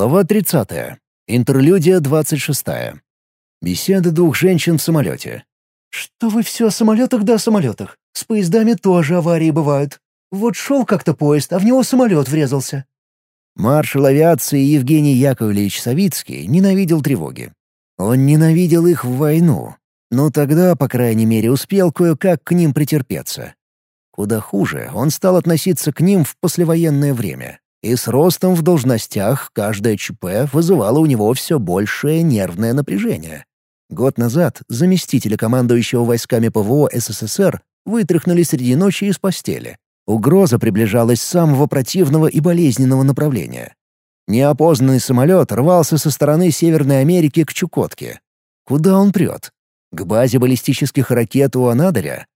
Глава 30. Интерлюдия 26. Беседа двух женщин в самолете. «Что вы все о самолетах да о самолетах? С поездами тоже аварии бывают. Вот шел как-то поезд, а в него самолет врезался». Маршал авиации Евгений Яковлевич Савицкий ненавидел тревоги. Он ненавидел их в войну, но тогда, по крайней мере, успел кое-как к ним претерпеться. Куда хуже, он стал относиться к ним в послевоенное время. И с ростом в должностях каждое ЧП вызывало у него все большее нервное напряжение. Год назад заместителя командующего войсками ПВО СССР вытряхнули среди ночи из постели. Угроза приближалась с самого противного и болезненного направления. Неопознанный самолет рвался со стороны Северной Америки к Чукотке. Куда он прет? К базе баллистических ракет у Анадыря?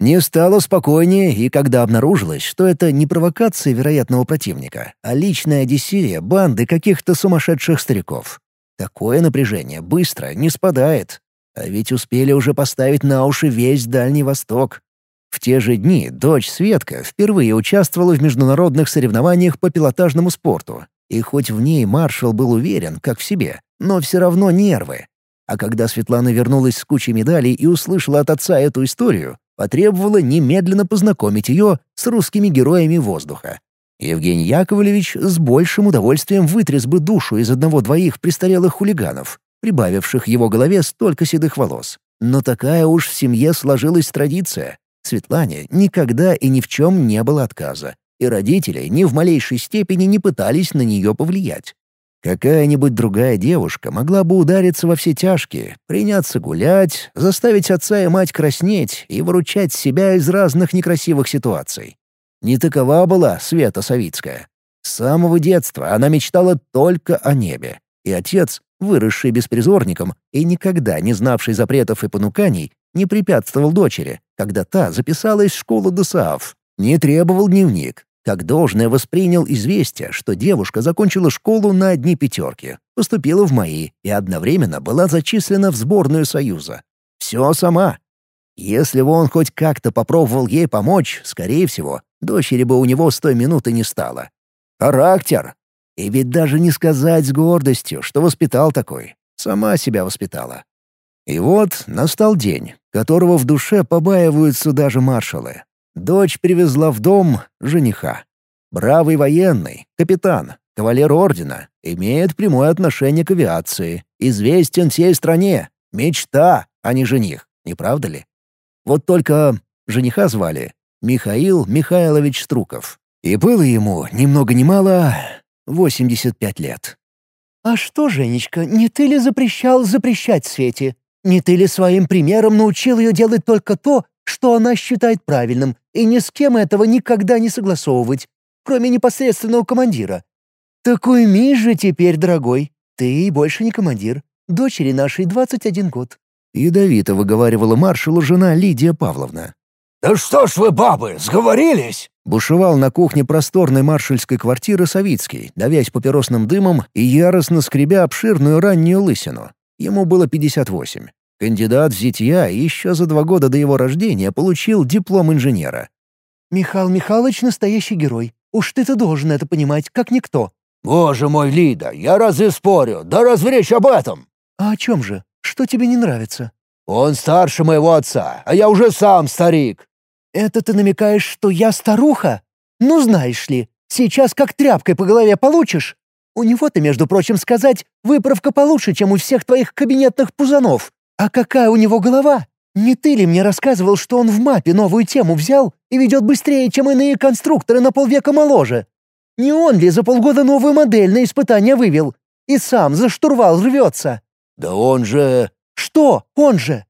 Не стало спокойнее, и когда обнаружилось, что это не провокация вероятного противника, а личная одиссея банды каких-то сумасшедших стариков. Такое напряжение быстро не спадает. А ведь успели уже поставить на уши весь Дальний Восток. В те же дни дочь Светка впервые участвовала в международных соревнованиях по пилотажному спорту. И хоть в ней маршал был уверен, как в себе, но все равно нервы. А когда Светлана вернулась с кучей медалей и услышала от отца эту историю, потребовала немедленно познакомить ее с русскими героями воздуха. Евгений Яковлевич с большим удовольствием вытряс бы душу из одного-двоих престарелых хулиганов, прибавивших его голове столько седых волос. Но такая уж в семье сложилась традиция. Светлане никогда и ни в чем не было отказа, и родители ни в малейшей степени не пытались на нее повлиять. Какая-нибудь другая девушка могла бы удариться во все тяжкие, приняться гулять, заставить отца и мать краснеть и выручать себя из разных некрасивых ситуаций. Не такова была Света Савицкая. С самого детства она мечтала только о небе, и отец, выросший беспризорником и никогда не знавший запретов и понуканий, не препятствовал дочери, когда та записалась в школу ДСАФ, не требовал дневник, как должное воспринял известие, что девушка закончила школу на одни пятерки, поступила в МАИ и одновременно была зачислена в сборную Союза. Все сама. Если бы он хоть как-то попробовал ей помочь, скорее всего, дочери бы у него с той минуты не стало. Характер! И ведь даже не сказать с гордостью, что воспитал такой. Сама себя воспитала. И вот настал день, которого в душе побаиваются даже маршалы. Дочь привезла в дом жениха. Бравый военный, капитан, кавалер ордена, имеет прямое отношение к авиации, известен всей стране. Мечта, а не жених, не правда ли? Вот только жениха звали Михаил Михайлович Струков. И было ему, ни много ни мало, 85 лет. «А что, Женечка, не ты ли запрещал запрещать Свете? Не ты ли своим примером научил ее делать только то, что она считает правильным, и ни с кем этого никогда не согласовывать, кроме непосредственного командира. Так уйми же теперь, дорогой, ты и больше не командир. Дочери нашей 21 год». Ядовито выговаривала маршалу жена Лидия Павловна. «Да что ж вы, бабы, сговорились?» Бушевал на кухне просторной маршальской квартиры Савицкий, давясь папиросным дымом и яростно скребя обширную раннюю лысину. Ему было 58. Кандидат в зятья еще за два года до его рождения получил диплом инженера. «Михаил Михайлович — настоящий герой. Уж ты-то должен это понимать, как никто». «Боже мой, Лида, я разве спорю? Да разве речь об этом?» «А о чем же? Что тебе не нравится?» «Он старше моего отца, а я уже сам старик». «Это ты намекаешь, что я старуха? Ну, знаешь ли, сейчас как тряпкой по голове получишь. У него-то, между прочим, сказать, выправка получше, чем у всех твоих кабинетных пузанов. А какая у него голова? Не ты ли мне рассказывал, что он в мапе новую тему взял и ведет быстрее, чем иные конструкторы на полвека моложе? Не он ли за полгода новую модель на испытание вывел? И сам за штурвал рвется? Да он же... Что он же?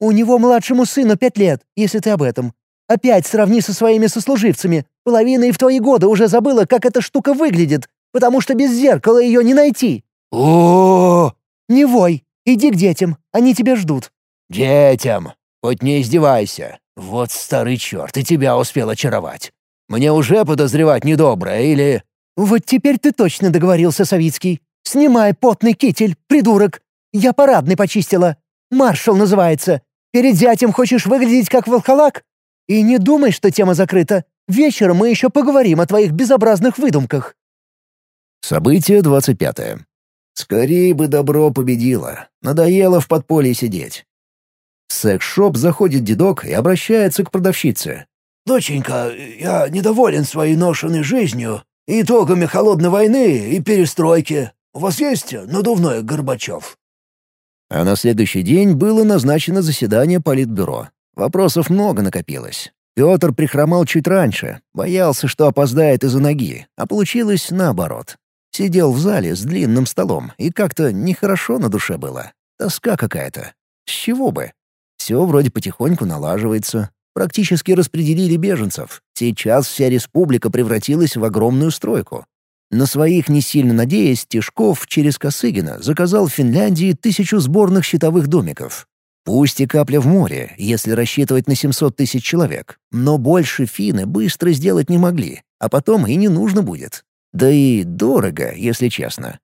У него младшему сыну пять лет, если ты об этом. Опять сравни со своими сослуживцами. Половина и в твои годы уже забыла, как эта штука выглядит, потому что без зеркала ее не найти. О, Не вой, иди к детям, они тебя ждут. Детям! Хоть не издевайся. Вот старый черт, и тебя успел очаровать. Мне уже подозревать недоброе или...» Вот теперь ты точно договорился, Савицкий. Снимай потный китель, придурок. Я парадный почистила. Маршал называется. Перед зятем хочешь выглядеть как волхолак? И не думай, что тема закрыта. Вечером мы еще поговорим о твоих безобразных выдумках. Событие двадцать пятое. Скорее бы добро победило. Надоело в подполье сидеть. В секс-шоп заходит дедок и обращается к продавщице. «Доченька, я недоволен своей ношенной жизнью, итогами холодной войны и перестройки. У вас есть надувной Горбачев?» А на следующий день было назначено заседание Политбюро. Вопросов много накопилось. Петр прихромал чуть раньше, боялся, что опоздает из-за ноги, а получилось наоборот. Сидел в зале с длинным столом, и как-то нехорошо на душе было. Тоска какая-то. С чего бы? Все вроде потихоньку налаживается. Практически распределили беженцев. Сейчас вся республика превратилась в огромную стройку. На своих не сильно надеясь, Тишков через Косыгина заказал в Финляндии тысячу сборных щитовых домиков. Пусть и капля в море, если рассчитывать на 700 тысяч человек, но больше финны быстро сделать не могли, а потом и не нужно будет. Да и дорого, если честно.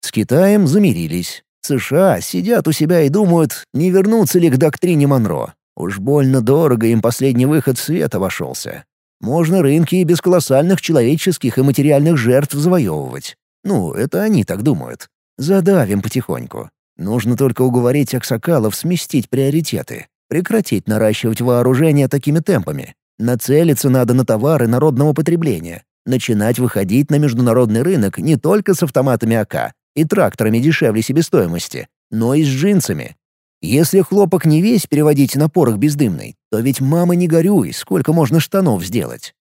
С Китаем замирились. США сидят у себя и думают, не вернуться ли к доктрине Монро. Уж больно дорого им последний выход света вошелся. Можно рынки и без колоссальных человеческих и материальных жертв завоевывать. Ну, это они так думают. Задавим потихоньку. Нужно только уговорить Аксакалов сместить приоритеты, прекратить наращивать вооружение такими темпами. Нацелиться надо на товары народного потребления, начинать выходить на международный рынок не только с автоматами АК и тракторами дешевле себестоимости, но и с джинсами. Если хлопок не весь переводить на порох бездымный, то ведь мама не горюй, сколько можно штанов сделать.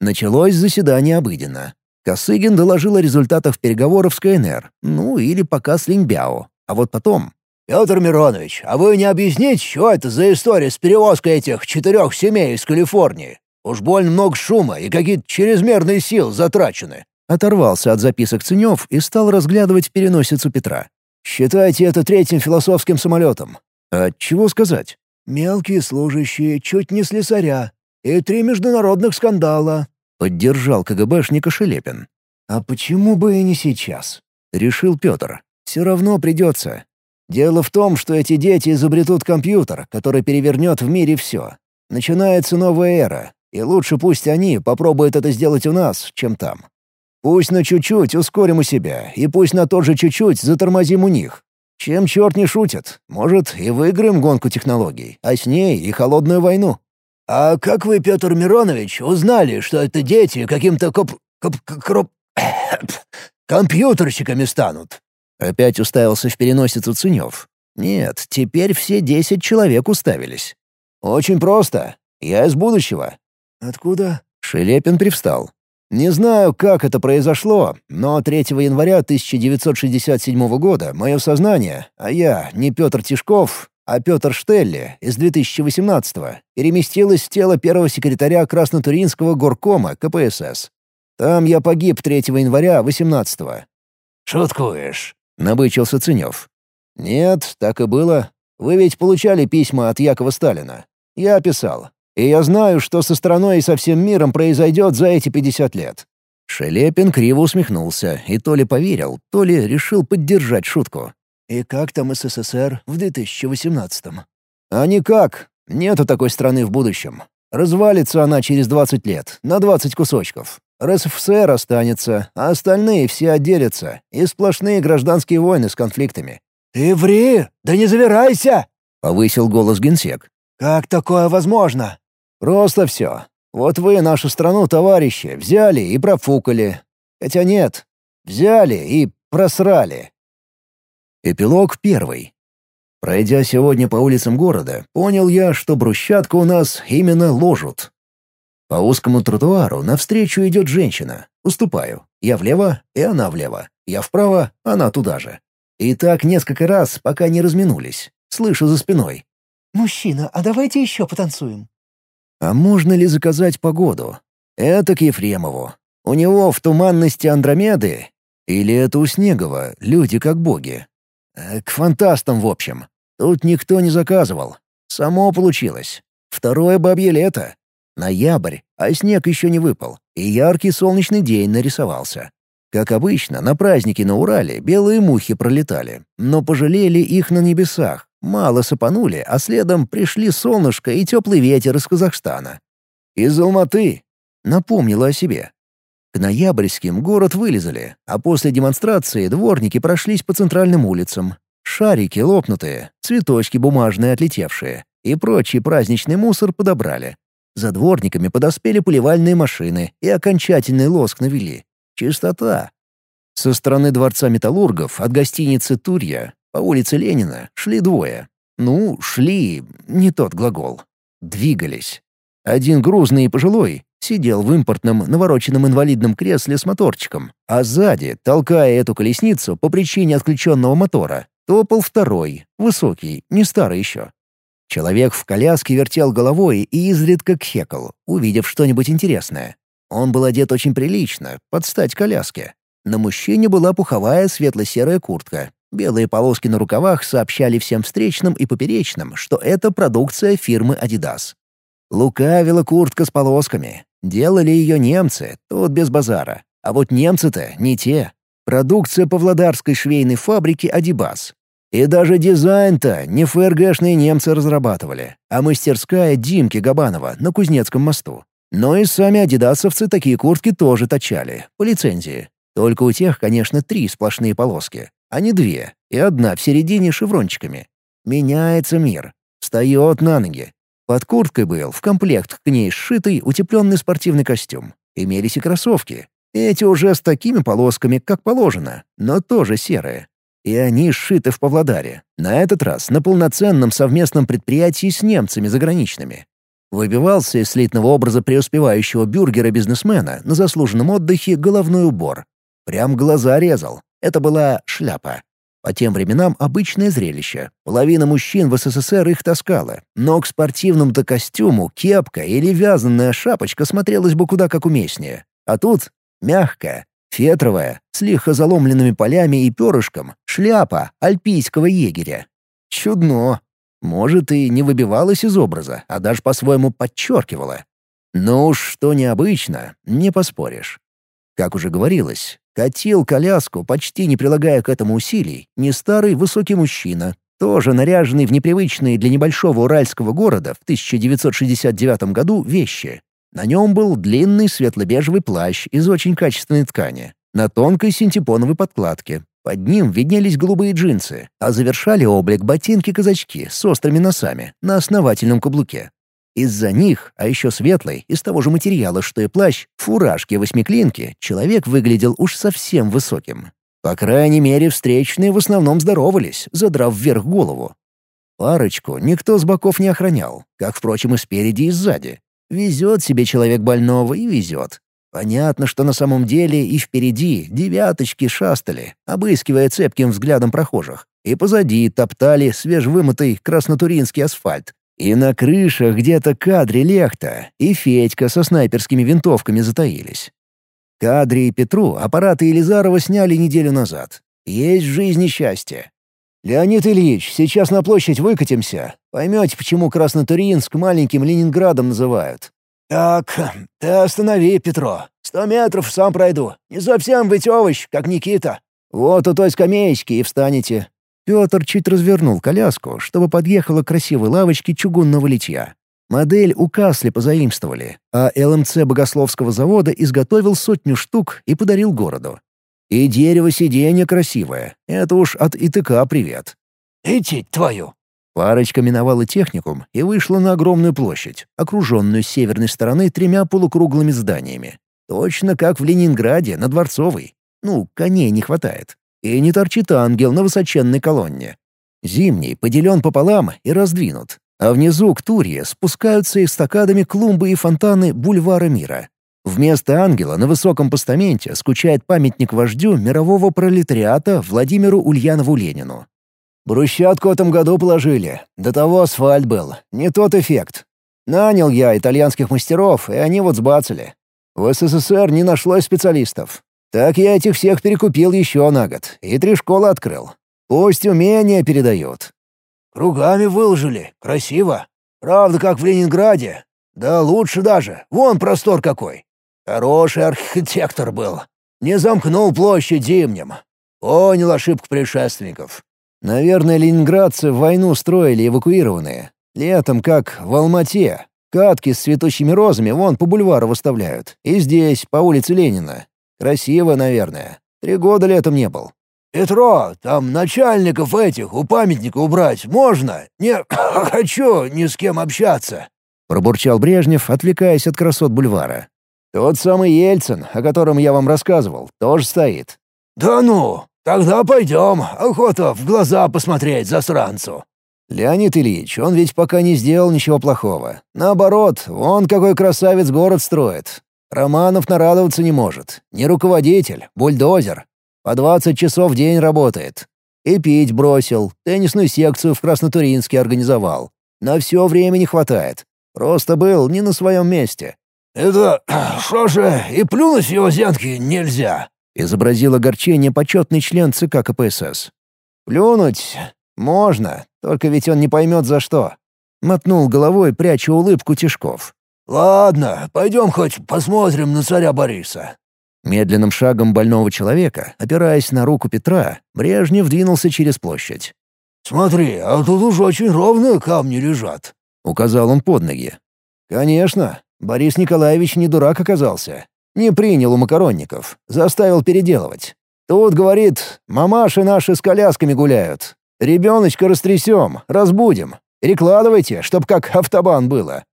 Началось заседание обыденно. Косыгин доложил о результатах переговоров с КНР, ну или пока с Линьбяо. А вот потом... «Петр Миронович, а вы не объясните, что это за история с перевозкой этих четырех семей из Калифорнии? Уж больно много шума и какие-то чрезмерные силы затрачены». Оторвался от записок Ценев и стал разглядывать переносицу Петра. «Считайте это третьим философским самолетом». «А чего сказать?» «Мелкие служащие, чуть не слесаря. И три международных скандала», — поддержал КГБшника Шелепин. «А почему бы и не сейчас?» — решил Петр. «Все равно придется. Дело в том, что эти дети изобретут компьютер, который перевернет в мире все. Начинается новая эра, и лучше пусть они попробуют это сделать у нас, чем там. Пусть на чуть-чуть ускорим у себя, и пусть на тот же чуть-чуть затормозим у них. Чем черт не шутит, может, и выиграем гонку технологий, а с ней и холодную войну. «А как вы, Петр Миронович, узнали, что это дети каким-то коп... коп... кроп... компьютерщиками станут?» Опять уставился в переносицу Ценев. «Нет, теперь все десять человек уставились. Очень просто. Я из будущего. «Откуда?» Шелепин привстал. «Не знаю, как это произошло, но 3 января 1967 года мое сознание, а я не Петр Тишков, а Петр Штелли из 2018-го, переместилось в тело первого секретаря Краснотуринского горкома КПСС. Там я погиб 3 января 18-го». «Шуткуешь?» — набычился Ценев. «Нет, так и было. Вы ведь получали письма от Якова Сталина. Я писал. И я знаю, что со страной и со всем миром произойдет за эти 50 лет». Шелепин криво усмехнулся и то ли поверил, то ли решил поддержать шутку. «И как там СССР в 2018-м?» «А никак. Нету такой страны в будущем. Развалится она через 20 лет, на 20 кусочков. РСФСР останется, а остальные все отделятся, и сплошные гражданские войны с конфликтами». «Ты ври! Да не завирайся!» — повысил голос генсек. «Как такое возможно?» Просто все. Вот вы нашу страну, товарищи, взяли и профукали. Хотя нет, взяли и просрали. Эпилог первый. Пройдя сегодня по улицам города, понял я, что брусчатку у нас именно ложат. По узкому тротуару навстречу идет женщина. Уступаю. Я влево, и она влево. Я вправо, она туда же. И так несколько раз, пока не разминулись. Слышу за спиной. «Мужчина, а давайте еще потанцуем». А можно ли заказать погоду? Это к Ефремову. У него в туманности Андромеды? Или это у Снегова, люди как боги? Э, к фантастам, в общем. Тут никто не заказывал. Само получилось. Второе бабье лето. Ноябрь, а снег еще не выпал, и яркий солнечный день нарисовался. Как обычно, на празднике на Урале белые мухи пролетали, но пожалели их на небесах, Мало сапанули, а следом пришли солнышко и теплый ветер из Казахстана. Из Алматы. Напомнила о себе. К ноябрьским город вылезали, а после демонстрации дворники прошлись по центральным улицам. Шарики лопнутые, цветочки бумажные отлетевшие и прочий праздничный мусор подобрали. За дворниками подоспели поливальные машины и окончательный лоск навели. Чистота. Со стороны Дворца Металлургов от гостиницы «Турья» по улице Ленина шли двое. Ну, шли — не тот глагол. Двигались. Один грузный и пожилой сидел в импортном навороченном инвалидном кресле с моторчиком, а сзади, толкая эту колесницу по причине отключенного мотора, топал второй, высокий, не старый еще. Человек в коляске вертел головой и изредка кхекал, увидев что-нибудь интересное. Он был одет очень прилично, под стать коляске. На мужчине была пуховая светло-серая куртка. Белые полоски на рукавах сообщали всем встречным и поперечным, что это продукция фирмы Adidas. Лукавила куртка с полосками. Делали ее немцы, тут без базара. А вот немцы-то не те. Продукция павлодарской швейной фабрики «Адибас». И даже дизайн-то не ФРГшные немцы разрабатывали, а мастерская Димки Габанова на Кузнецком мосту. Но и сами адидасовцы такие куртки тоже точали, по лицензии. Только у тех, конечно, три сплошные полоски, а не две, и одна в середине шеврончиками. Меняется мир. Встает на ноги. Под курткой был в комплект к ней сшитый утепленный спортивный костюм. Имелись и кроссовки. Эти уже с такими полосками, как положено, но тоже серые. И они сшиты в Павлодаре. На этот раз на полноценном совместном предприятии с немцами заграничными. Выбивался из слитного образа преуспевающего бюргера-бизнесмена на заслуженном отдыхе головной убор. Прям глаза резал. Это была шляпа. По тем временам обычное зрелище. Половина мужчин в СССР их таскала, но к спортивному-то костюму кепка или вязаная шапочка смотрелась бы куда как уместнее. А тут мягкая, фетровая, с лихо заломленными полями и перышком, шляпа альпийского егеря. Чудно. Может, и не выбивалась из образа, а даже по-своему подчеркивала. Но уж что необычно, не поспоришь. Как уже говорилось, Катил коляску, почти не прилагая к этому усилий, не старый высокий мужчина, тоже наряженный в непривычные для небольшого уральского города в 1969 году вещи. На нем был длинный светло-бежевый плащ из очень качественной ткани, на тонкой синтепоновой подкладке. Под ним виднелись голубые джинсы, а завершали облик ботинки-казачки с острыми носами на основательном каблуке. Из-за них, а еще светлый, из того же материала, что и плащ, фуражки-восьмиклинки, человек выглядел уж совсем высоким. По крайней мере, встречные в основном здоровались, задрав вверх голову. Парочку никто с боков не охранял, как, впрочем, и спереди, и сзади. Везет себе человек больного и везет. Понятно, что на самом деле и впереди девяточки шастали, обыскивая цепким взглядом прохожих, и позади топтали свежевымытый краснотуринский асфальт, и на крышах где-то Кадри Лехта и Федька со снайперскими винтовками затаились. Кадри и Петру аппараты Елизарова сняли неделю назад. Есть в жизни счастье. «Леонид Ильич, сейчас на площадь выкатимся. Поймете, почему Краснотуринск маленьким Ленинградом называют». «Так, ты останови, Петро. Сто метров сам пройду. Не совсем ведь овощ, как Никита». «Вот у той скамеечки и встанете. Петр чуть развернул коляску, чтобы подъехала к красивой лавочке чугунного литья. Модель у Касли позаимствовали, а ЛМЦ Богословского завода изготовил сотню штук и подарил городу. И дерево сиденье красивое. Это уж от ИТК привет. «Идти твою!» Парочка миновала техникум и вышла на огромную площадь, окруженную с северной стороны тремя полукруглыми зданиями. Точно как в Ленинграде, на Дворцовой. Ну, коней не хватает. И не торчит ангел на высоченной колонне. Зимний поделен пополам и раздвинут, а внизу к Турье спускаются эстакадами клумбы и фонтаны бульвара мира. Вместо ангела на высоком постаменте скучает памятник вождю мирового пролетариата Владимиру Ульянову Ленину. Брусчатку в этом году положили. До того асфальт был. Не тот эффект. Нанял я итальянских мастеров, и они вот сбацали. В СССР не нашлось специалистов. Так я этих всех перекупил еще на год и три школы открыл. Пусть умения передают. Кругами выложили. Красиво. Правда, как в Ленинграде. Да лучше даже. Вон простор какой. Хороший архитектор был. Не замкнул площадь зимним. Понял ошибку предшественников. Наверное, ленинградцы в войну строили эвакуированные. Летом, как в Алмате. Катки с цветущими розами вон по бульвару выставляют. И здесь, по улице Ленина. Красиво, наверное. Три года летом не был. «Петро, там начальников этих у памятника убрать можно? Не хочу ни с кем общаться», — пробурчал Брежнев, отвлекаясь от красот бульвара. «Тот самый Ельцин, о котором я вам рассказывал, тоже стоит». «Да ну, тогда пойдем. Охота в глаза посмотреть засранцу». «Леонид Ильич, он ведь пока не сделал ничего плохого. Наоборот, он какой красавец город строит. Романов нарадоваться не может. Не руководитель, бульдозер. По двадцать часов в день работает. И пить бросил, теннисную секцию в Краснотуринске организовал. На все время не хватает. Просто был не на своем месте. «Это что же, и плюнуть его зянки нельзя?» — изобразил огорчение почетный член ЦК КПСС. «Плюнуть? Можно, только ведь он не поймет за что». Мотнул головой, пряча улыбку Тишков. «Ладно, пойдем хоть посмотрим на царя Бориса. Медленным шагом больного человека, опираясь на руку Петра, Брежнев двинулся через площадь. «Смотри, а тут уж очень ровно камни лежат», — указал он под ноги. «Конечно, Борис Николаевич не дурак оказался. Не принял у макаронников, заставил переделывать. Тут, говорит, мамаши наши с колясками гуляют. Ребеночка растрясем, разбудим. Перекладывайте, чтоб как автобан было».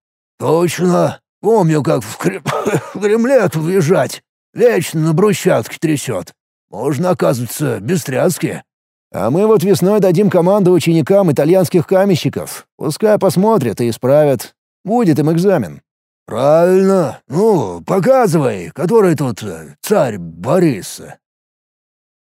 «Точно. Помню, как в, Крем... в Кремле тут. Вечно на брусчатке трясет. Можно, оказывается, без тряски. А мы вот весной дадим команду ученикам итальянских каменщиков. Пускай посмотрят и исправят. Будет им экзамен». «Правильно. Ну, показывай, который тут э, царь Борис».